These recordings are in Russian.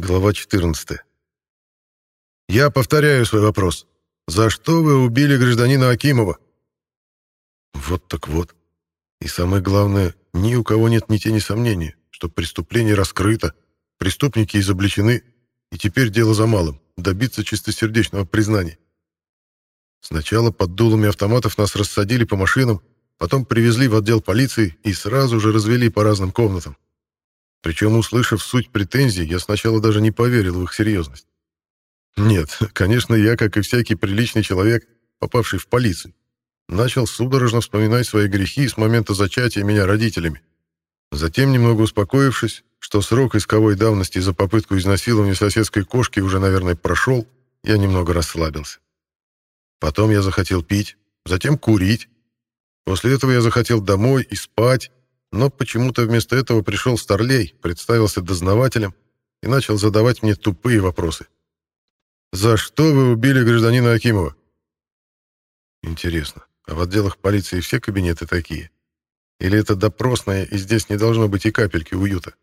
Глава 14. Я повторяю свой вопрос. За что вы убили гражданина Акимова? Вот так вот. И самое главное, ни у кого нет ни тени сомнения, что преступление раскрыто, преступники изобличены, и теперь дело за малым — добиться чистосердечного признания. Сначала под дулами автоматов нас рассадили по машинам, потом привезли в отдел полиции и сразу же развели по разным комнатам. Причем, услышав суть претензий, я сначала даже не поверил в их серьезность. Нет, конечно, я, как и всякий приличный человек, попавший в полицию, начал судорожно вспоминать свои грехи с момента зачатия меня родителями. Затем, немного успокоившись, что срок исковой давности за попытку изнасилования соседской кошки уже, наверное, прошел, я немного расслабился. Потом я захотел пить, затем курить. После этого я захотел домой и спать, но почему-то вместо этого пришел Старлей, представился дознавателем и начал задавать мне тупые вопросы. «За что вы убили гражданина Акимова?» Интересно, а в отделах полиции все кабинеты такие? Или это допросная, и здесь не должно быть и капельки уюта?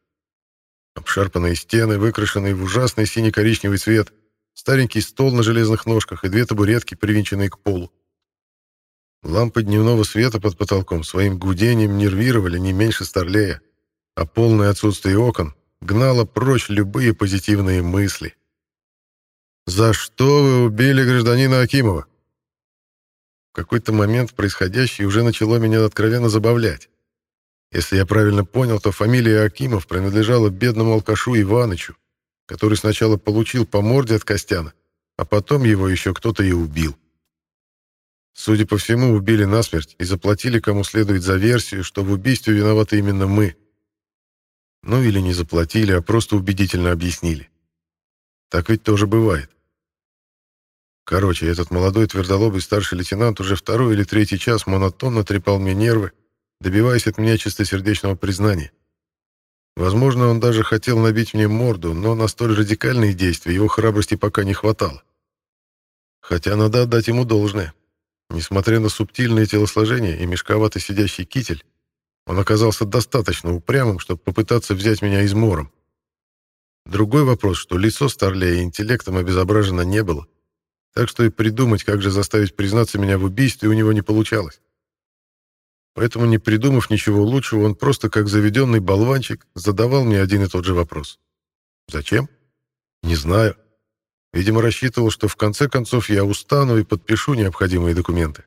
Обшарпанные стены, выкрашенные в ужасный сине-коричневый цвет, старенький стол на железных ножках и две табуретки, привинченные к полу. Лампы дневного света под потолком своим гудением нервировали не меньше Старлея, а полное отсутствие окон гнало прочь любые позитивные мысли. «За что вы убили гражданина Акимова?» В какой-то момент происходящее уже начало меня откровенно забавлять. Если я правильно понял, то фамилия Акимов принадлежала бедному алкашу Иванычу, который сначала получил по морде от Костяна, а потом его еще кто-то и убил. Судя по всему, убили насмерть и заплатили кому следует за версию, что в убийстве виноваты именно мы. Ну или не заплатили, а просто убедительно объяснили. Так ведь тоже бывает. Короче, этот молодой твердолобый старший лейтенант уже второй или третий час монотонно трепал мне нервы, добиваясь от меня чистосердечного признания. Возможно, он даже хотел набить мне морду, но на столь радикальные действия его храбрости пока не хватало. Хотя надо отдать ему должное. Несмотря на субтильное телосложение и мешковато сидящий китель, он оказался достаточно упрямым, чтобы попытаться взять меня измором. Другой вопрос, что лицо Старлея интеллектом обезображено не было, так что и придумать, как же заставить признаться меня в убийстве, у него не получалось. Поэтому, не придумав ничего лучшего, он просто, как заведенный болванчик, задавал мне один и тот же вопрос. Зачем? Не знаю. Видимо, рассчитывал, что в конце концов я устану и подпишу необходимые документы.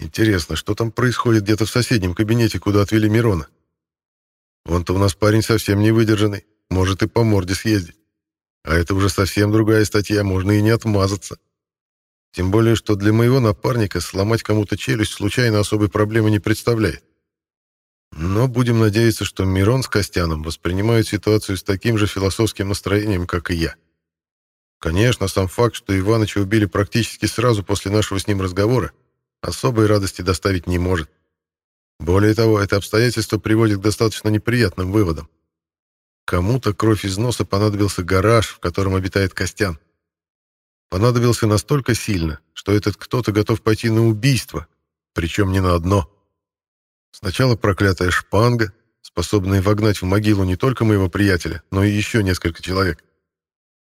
Интересно, что там происходит где-то в соседнем кабинете, куда отвели Мирона? Вон-то у нас парень совсем не выдержанный, может и по морде съездить. А это уже совсем другая статья, можно и не отмазаться. Тем более, что для моего напарника сломать кому-то челюсть случайно особой проблемы не представляет. Но будем надеяться, что Мирон с Костяном воспринимают ситуацию с таким же философским настроением, как и я. Конечно, сам факт, что Иваныча убили практически сразу после нашего с ним разговора, особой радости доставить не может. Более того, это обстоятельство приводит к достаточно неприятным выводам. Кому-то кровь из носа понадобился гараж, в котором обитает Костян. Понадобился настолько сильно, что этот кто-то готов пойти на убийство, причем не на одно. Сначала проклятая шпанга, способная вогнать в могилу не только моего приятеля, но и еще несколько человек.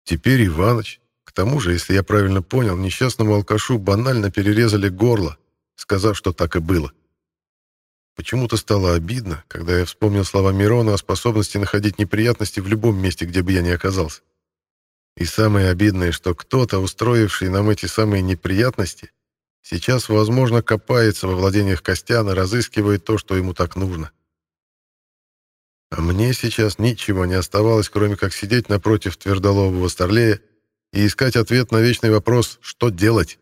Теперь Иваныч. К тому же, если я правильно понял, несчастному алкашу банально перерезали горло, сказав, что так и было. Почему-то стало обидно, когда я вспомнил слова Мирона о способности находить неприятности в любом месте, где бы я ни оказался. И самое обидное, что кто-то, устроивший нам эти самые неприятности, сейчас, возможно, копается во владениях Костяна, разыскивает то, что ему так нужно. А мне сейчас ничего не оставалось, кроме как сидеть напротив твердолобого старлея и искать ответ на вечный вопрос «что делать?».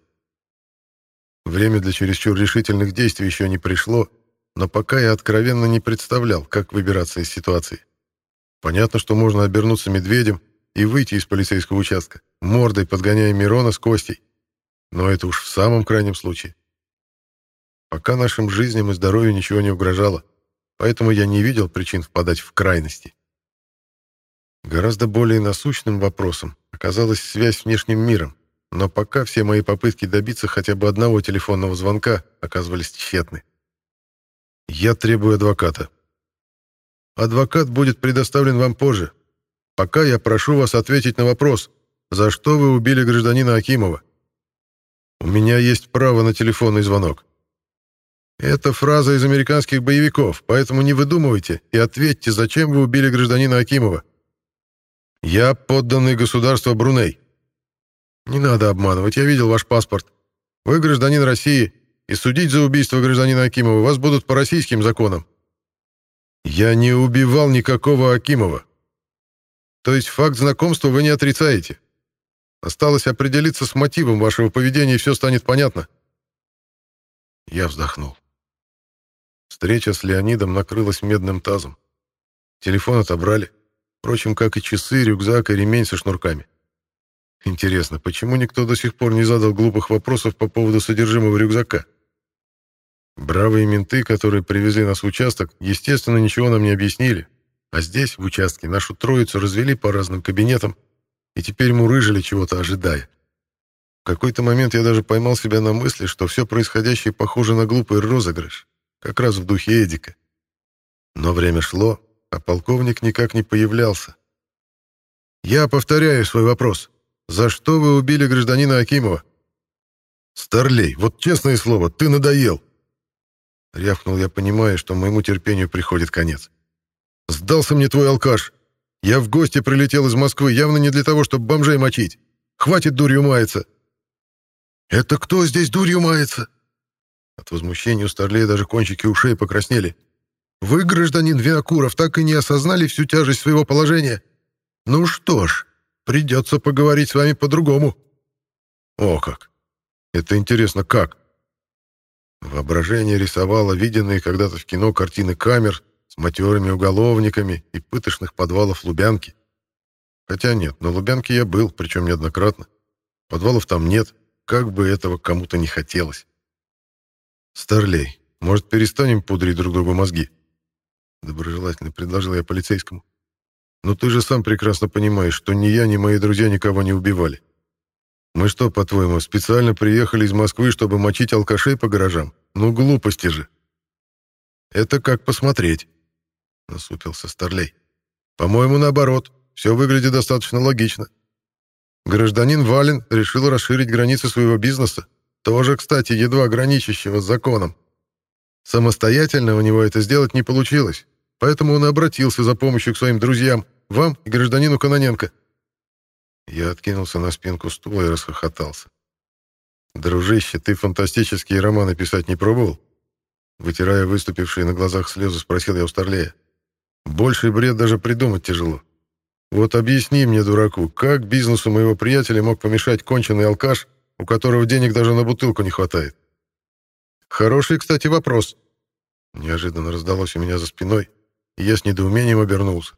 Время для чересчур решительных действий еще не пришло, но пока я откровенно не представлял, как выбираться из ситуации. Понятно, что можно обернуться медведем и выйти из полицейского участка, мордой подгоняя Мирона с Костей. Но это уж в самом крайнем случае. Пока нашим жизням и здоровью ничего не угрожало поэтому я не видел причин впадать в крайности. Гораздо более насущным вопросом оказалась связь с внешним миром, но пока все мои попытки добиться хотя бы одного телефонного звонка оказывались тщетны. «Я требую адвоката». «Адвокат будет предоставлен вам позже. пока я прошу вас ответить на вопрос, за что вы убили гражданина Акимова. У меня есть право на телефонный звонок. Это фраза из американских боевиков, поэтому не выдумывайте и ответьте, зачем вы убили гражданина Акимова. Я подданный государства Бруней. Не надо обманывать, я видел ваш паспорт. Вы гражданин России, и судить за убийство гражданина Акимова вас будут по российским законам. Я не убивал никакого Акимова. То есть факт знакомства вы не отрицаете. Осталось определиться с мотивом вашего поведения, и все станет понятно. Я вздохнул. Встреча с Леонидом накрылась медным тазом. Телефон отобрали. Впрочем, как и часы, рюкзак и ремень со шнурками. Интересно, почему никто до сих пор не задал глупых вопросов по поводу содержимого рюкзака? Бравые менты, которые привезли нас в участок, естественно, ничего нам не объяснили. А здесь, в участке, нашу троицу развели по разным кабинетам, и теперь мурыжили чего-то, ожидая. В какой-то момент я даже поймал себя на мысли, что все происходящее похоже на глупый розыгрыш, как раз в духе Эдика. Но время шло, а полковник никак не появлялся. «Я повторяю свой вопрос. За что вы убили гражданина Акимова?» «Старлей, вот честное слово, ты надоел!» Рявкнул я, понимая, что моему терпению приходит конец. «Сдался мне твой алкаш. Я в гости прилетел из Москвы явно не для того, чтобы бомжей мочить. Хватит дурью маяться!» «Это кто здесь дурью мается?» От возмущения у Старлея даже кончики ушей покраснели. «Вы, гражданин Винокуров, так и не осознали всю тяжесть своего положения? Ну что ж, придется поговорить с вами по-другому». «О как! Это интересно, как?» Воображение рисовало виденные когда-то в кино картины камер с матерыми уголовниками и пыточных подвалов Лубянки. Хотя нет, на Лубянке я был, причем неоднократно. Подвалов там нет, как бы этого кому-то не хотелось. «Старлей, может, перестанем пудрить друг другу мозги?» Доброжелательно предложил я полицейскому. «Но ты же сам прекрасно понимаешь, что ни я, ни мои друзья никого не убивали. Мы что, по-твоему, специально приехали из Москвы, чтобы мочить алкашей по гаражам? Ну, глупости же!» «Это как посмотреть», — насупился Старлей. «По-моему, наоборот. Все выглядит достаточно логично. Гражданин Вален решил расширить границы своего бизнеса, тоже, кстати, едва граничащего с законом. Самостоятельно у него это сделать не получилось, поэтому он обратился за помощью к своим друзьям, вам и гражданину Каноненко. Я откинулся на спинку стула и расхохотался. «Дружище, ты фантастические романы писать не пробовал?» Вытирая выступившие на глазах слезы, спросил я у Старлея. «Больший бред даже придумать тяжело. Вот объясни мне, дураку, как бизнесу моего приятеля мог помешать конченый алкаш, у которого денег даже на бутылку не хватает? Хороший, кстати, вопрос. Неожиданно раздалось у меня за спиной, и я с недоумением обернулся.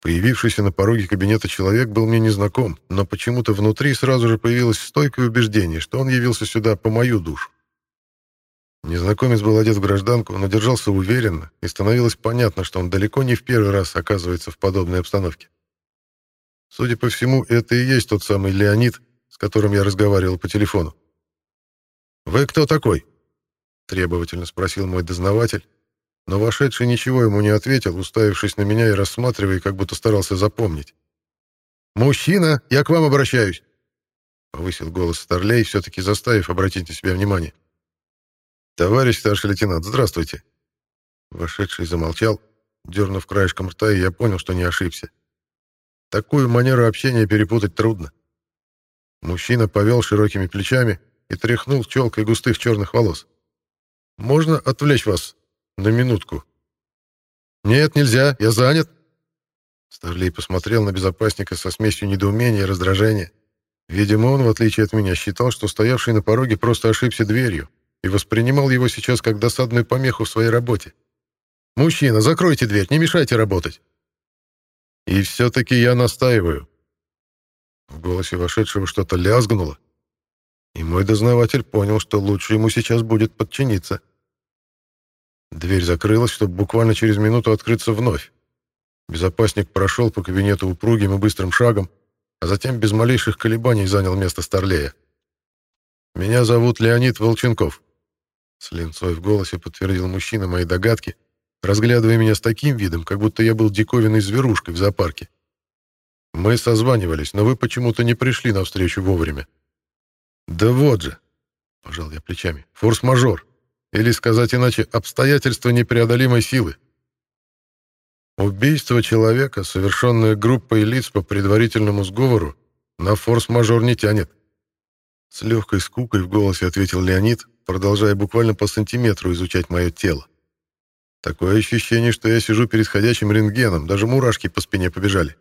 Появившийся на пороге кабинета человек был мне незнаком, но почему-то внутри сразу же появилось стойкое убеждение, что он явился сюда по мою душу. Незнакомец был одет в гражданку, но держался уверенно, и становилось понятно, что он далеко не в первый раз оказывается в подобной обстановке. Судя по всему, это и есть тот самый Леонид, которым я разговаривал по телефону. «Вы кто такой?» — требовательно спросил мой дознаватель, но вошедший ничего ему не ответил, уставившись на меня и рассматривая, как будто старался запомнить. «Мужчина, я к вам обращаюсь!» — повысил голос Старлей, все-таки заставив обратить на себя внимание. «Товарищ старший лейтенант, здравствуйте!» Вошедший замолчал, дернув краешком рта, и я понял, что не ошибся. Такую манеру общения перепутать трудно. Мужчина повел широкими плечами и тряхнул челкой густых черных волос. «Можно отвлечь вас на минутку?» «Нет, нельзя, я занят». Старлей посмотрел на безопасника со смесью недоумения и раздражения. Видимо, он, в отличие от меня, считал, что стоявший на пороге просто ошибся дверью и воспринимал его сейчас как досадную помеху в своей работе. «Мужчина, закройте дверь, не мешайте работать». «И все-таки я настаиваю. В голосе вошедшего что-то лязгнуло, и мой дознаватель понял, что лучше ему сейчас будет подчиниться. Дверь закрылась, чтобы буквально через минуту открыться вновь. Безопасник прошел по кабинету упругим и быстрым шагом, а затем без малейших колебаний занял место Старлея. «Меня зовут Леонид Волченков», — с линцой в голосе подтвердил мужчина мои догадки, разглядывая меня с таким видом, как будто я был диковинной зверушкой в зоопарке Мы созванивались, но вы почему-то не пришли навстречу вовремя. Да вот же, пожал я плечами. Форс-мажор. Или сказать иначе, обстоятельства непреодолимой силы. Убийство человека, совершенное группой лиц по предварительному сговору, на форс-мажор не тянет. С легкой скукой в голосе ответил Леонид, продолжая буквально по сантиметру изучать мое тело. Такое ощущение, что я сижу перед ходячим рентгеном, даже мурашки по спине побежали.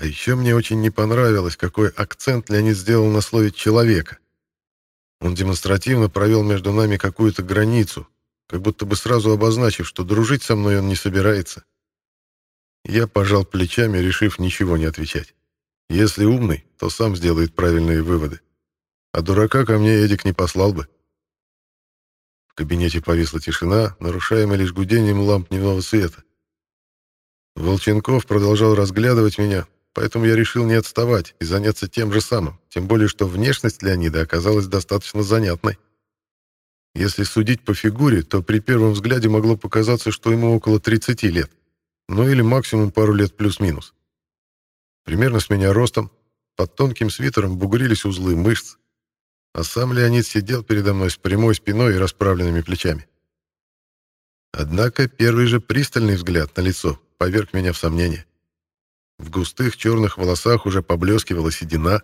А еще мне очень не понравилось, какой акцент Леонид сделал на слове «человека». Он демонстративно провел между нами какую-то границу, как будто бы сразу обозначив, что дружить со мной он не собирается. Я пожал плечами, решив ничего не отвечать. Если умный, то сам сделает правильные выводы. А дурака ко мне Эдик не послал бы. В кабинете повисла тишина, нарушаемая лишь гудением ламп дневного света. Волченков продолжал разглядывать меня, поэтому я решил не отставать и заняться тем же самым, тем более что внешность Леонида оказалась достаточно занятной. Если судить по фигуре, то при первом взгляде могло показаться, что ему около 30 лет, ну или максимум пару лет плюс-минус. Примерно с меня ростом, под тонким свитером бугрились узлы мышц, а сам Леонид сидел передо мной с прямой спиной и расправленными плечами. Однако первый же пристальный взгляд на лицо поверг меня в сомнение. В густых черных волосах уже поблескивала седина,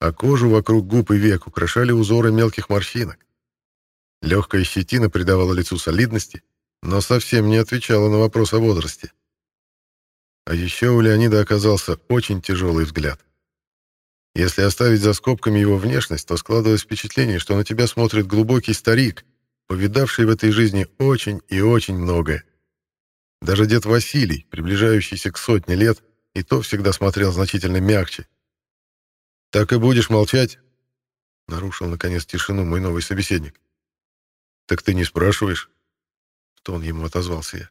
а кожу вокруг губ и век украшали узоры мелких морщинок. Легкая щетина придавала лицу солидности, но совсем не отвечала на вопрос о возрасте. А еще у Леонида оказался очень тяжелый взгляд. Если оставить за скобками его внешность, то складывалось впечатление, что на тебя смотрит глубокий старик, повидавший в этой жизни очень и очень многое. Даже дед Василий, приближающийся к сотне лет, и то всегда смотрел значительно мягче. «Так и будешь молчать?» — нарушил, наконец, тишину мой новый собеседник. «Так ты не спрашиваешь?» — в тон ему отозвался я.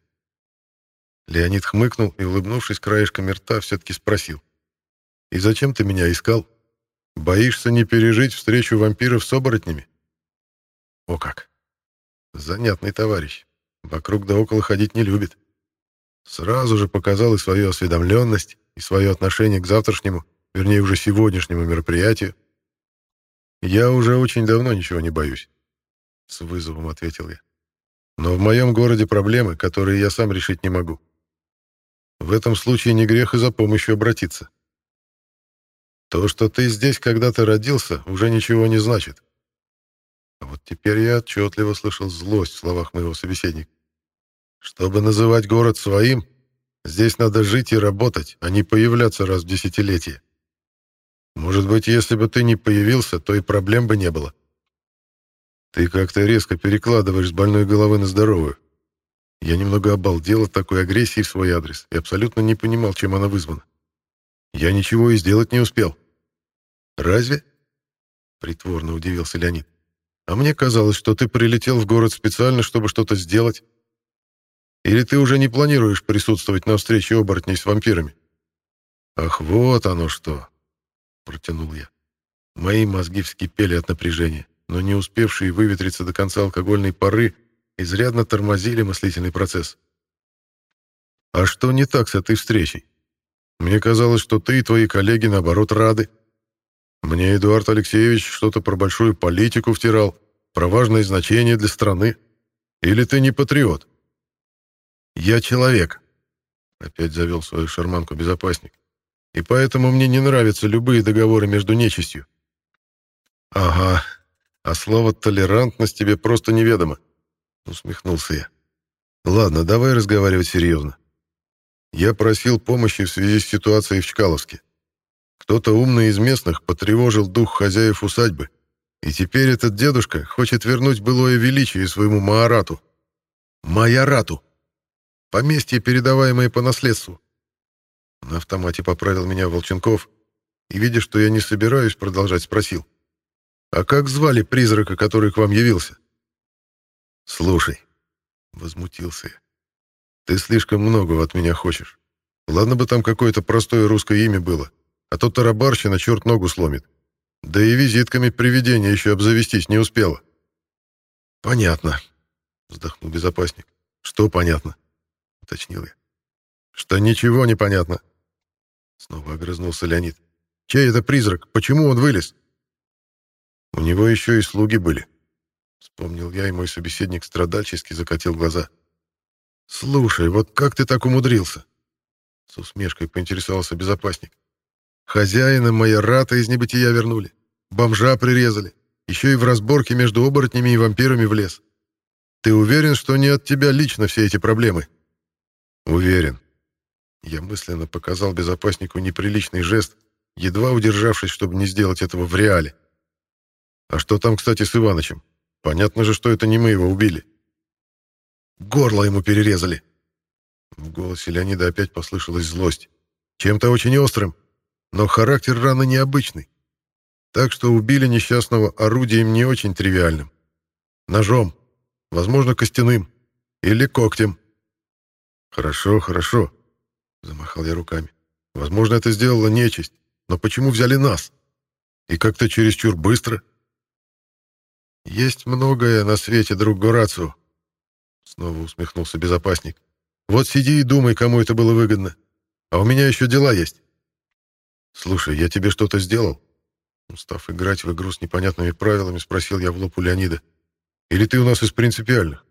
Леонид хмыкнул и, улыбнувшись краешком рта, все-таки спросил. «И зачем ты меня искал? Боишься не пережить встречу вампиров с оборотнями?» «О как! Занятный товарищ. Вокруг да около ходить не любит. Сразу же показал и свою осведомленность, и свое отношение к завтрашнему, вернее, уже сегодняшнему мероприятию. «Я уже очень давно ничего не боюсь», — с вызовом ответил я. «Но в моем городе проблемы, которые я сам решить не могу. В этом случае не грех и за помощью обратиться. То, что ты здесь когда-то родился, уже ничего не значит. А вот теперь я отчетливо слышал злость в словах моего собеседника. Чтобы называть город своим, здесь надо жить и работать, а не появляться раз в десятилетие. Может быть, если бы ты не появился, то и проблем бы не было. Ты как-то резко перекладываешь с больной головы на здоровую. Я немного обалдел от такой агрессии в свой адрес и абсолютно не понимал, чем она вызвана. Я ничего и сделать не успел. Разве? Притворно удивился Леонид. А мне казалось, что ты прилетел в город специально, чтобы что-то сделать. Или ты уже не планируешь присутствовать на встрече оборотней с вампирами? Ах, вот оно что, протянул я. Мои мозги вскипели от напряжения, но не успевшие выветриться до конца алкогольной пары изрядно тормозили мыслительный процесс. А что не так с этой встречей? Мне казалось, что ты и твои коллеги, наоборот, рады. Мне Эдуард Алексеевич что-то про большую политику втирал, про важное значение для страны. Или ты не патриот? «Я человек», — опять завел свою шарманку безопасник. «И поэтому мне не нравятся любые договоры между нечистью». «Ага, а слово «толерантность» тебе просто неведомо», — усмехнулся я. «Ладно, давай разговаривать серьезно. Я просил помощи в связи с ситуацией в Чкаловске. Кто-то умный из местных потревожил дух хозяев усадьбы, и теперь этот дедушка хочет вернуть былое величие своему Маарату. Майорату!» Поместье, передаваемое по наследству. На автомате поправил меня Волченков и, видя, что я не собираюсь продолжать, спросил. «А как звали призрака, который к вам явился?» «Слушай», — возмутился я, — «ты слишком многого от меня хочешь. Ладно бы там какое-то простое русское имя было, а то тарабарщина черт ногу сломит. Да и визитками привидения еще обзавестись не успела». «Понятно», — вздохнул безопасник. «Что понятно?» Уточнил я. «Что ничего не понятно». Снова огрызнулся Леонид. «Чей это призрак? Почему он вылез?» «У него еще и слуги были», — вспомнил я, и мой собеседник страдальчески закатил глаза. «Слушай, вот как ты так умудрился?» С усмешкой поинтересовался безопасник. «Хозяина моя рата из небытия вернули. Бомжа прирезали. Еще и в разборке между оборотнями и вампирами влез. Ты уверен, что не от тебя лично все эти проблемы?» «Уверен». Я мысленно показал безопаснику неприличный жест, едва удержавшись, чтобы не сделать этого в реале. «А что там, кстати, с Иванычем? Понятно же, что это не мы его убили». «Горло ему перерезали!» В голосе Леонида опять послышалась злость. «Чем-то очень острым, но характер раны необычный. Так что убили несчастного орудием не очень тривиальным. Ножом, возможно, костяным или когтем. «Хорошо, хорошо», — замахал я руками. «Возможно, это сделала нечисть, но почему взяли нас? И как-то чересчур быстро». «Есть многое на свете, друг Горацио», — снова усмехнулся безопасник. «Вот сиди и думай, кому это было выгодно. А у меня еще дела есть». «Слушай, я тебе что-то сделал?» Устав играть в игру с непонятными правилами, спросил я в лоб у Леонида. «Или ты у нас из принципиальных?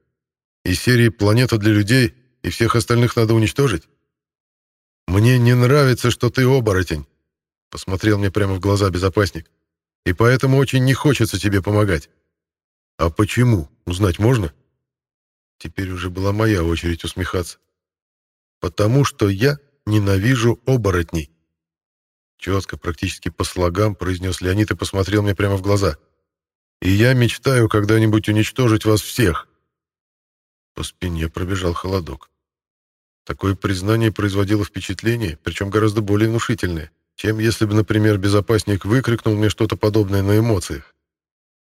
Из серии «Планета для людей» и всех остальных надо уничтожить? Мне не нравится, что ты оборотень, посмотрел мне прямо в глаза безопасник. И поэтому очень не хочется тебе помогать. А почему? Узнать можно? Теперь уже была моя очередь усмехаться. Потому что я ненавижу оборотней. Четко, практически по слогам, произнес Леонид и посмотрел мне прямо в глаза. И я мечтаю когда-нибудь уничтожить вас всех. По спине пробежал холодок. Такое признание производило впечатление, причем гораздо более внушительное, чем если бы, например, безопасник выкрикнул мне что-то подобное на эмоциях.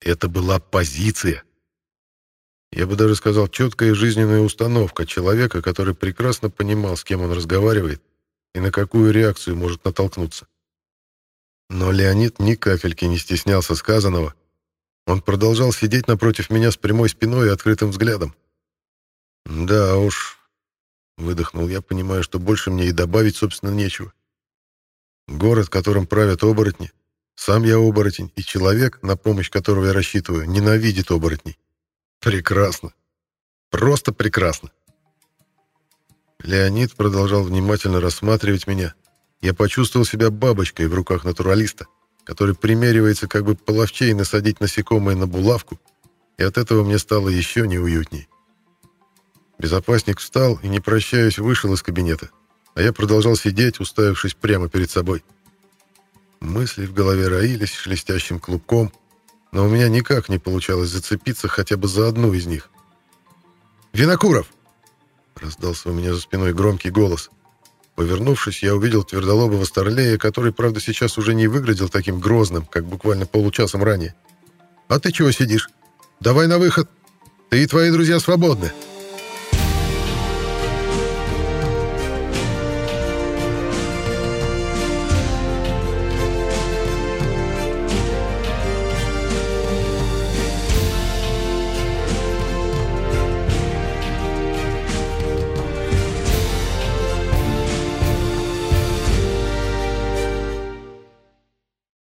Это была позиция. Я бы даже сказал, четкая жизненная установка человека, который прекрасно понимал, с кем он разговаривает и на какую реакцию может натолкнуться. Но Леонид ни капельки не стеснялся сказанного. Он продолжал сидеть напротив меня с прямой спиной и открытым взглядом. «Да уж», — выдохнул я, понимая, что больше мне и добавить, собственно, нечего. Город, которым правят оборотни, сам я оборотень, и человек, на помощь которого я рассчитываю, ненавидит оборотней. Прекрасно. Просто прекрасно. Леонид продолжал внимательно рассматривать меня. Я почувствовал себя бабочкой в руках натуралиста, который примеривается как бы половчей насадить насекомое на булавку, и от этого мне стало еще неуютней. Безопасник встал и, не прощаясь, вышел из кабинета, а я продолжал сидеть, уставившись прямо перед собой. Мысли в голове роились шелестящим клубком, но у меня никак не получалось зацепиться хотя бы за одну из них. «Винокуров!» — раздался у меня за спиной громкий голос. Повернувшись, я увидел твердолобого старлея, который, правда, сейчас уже не выглядел таким грозным, как буквально получасом ранее. «А ты чего сидишь? Давай на выход! Ты и твои друзья свободны!»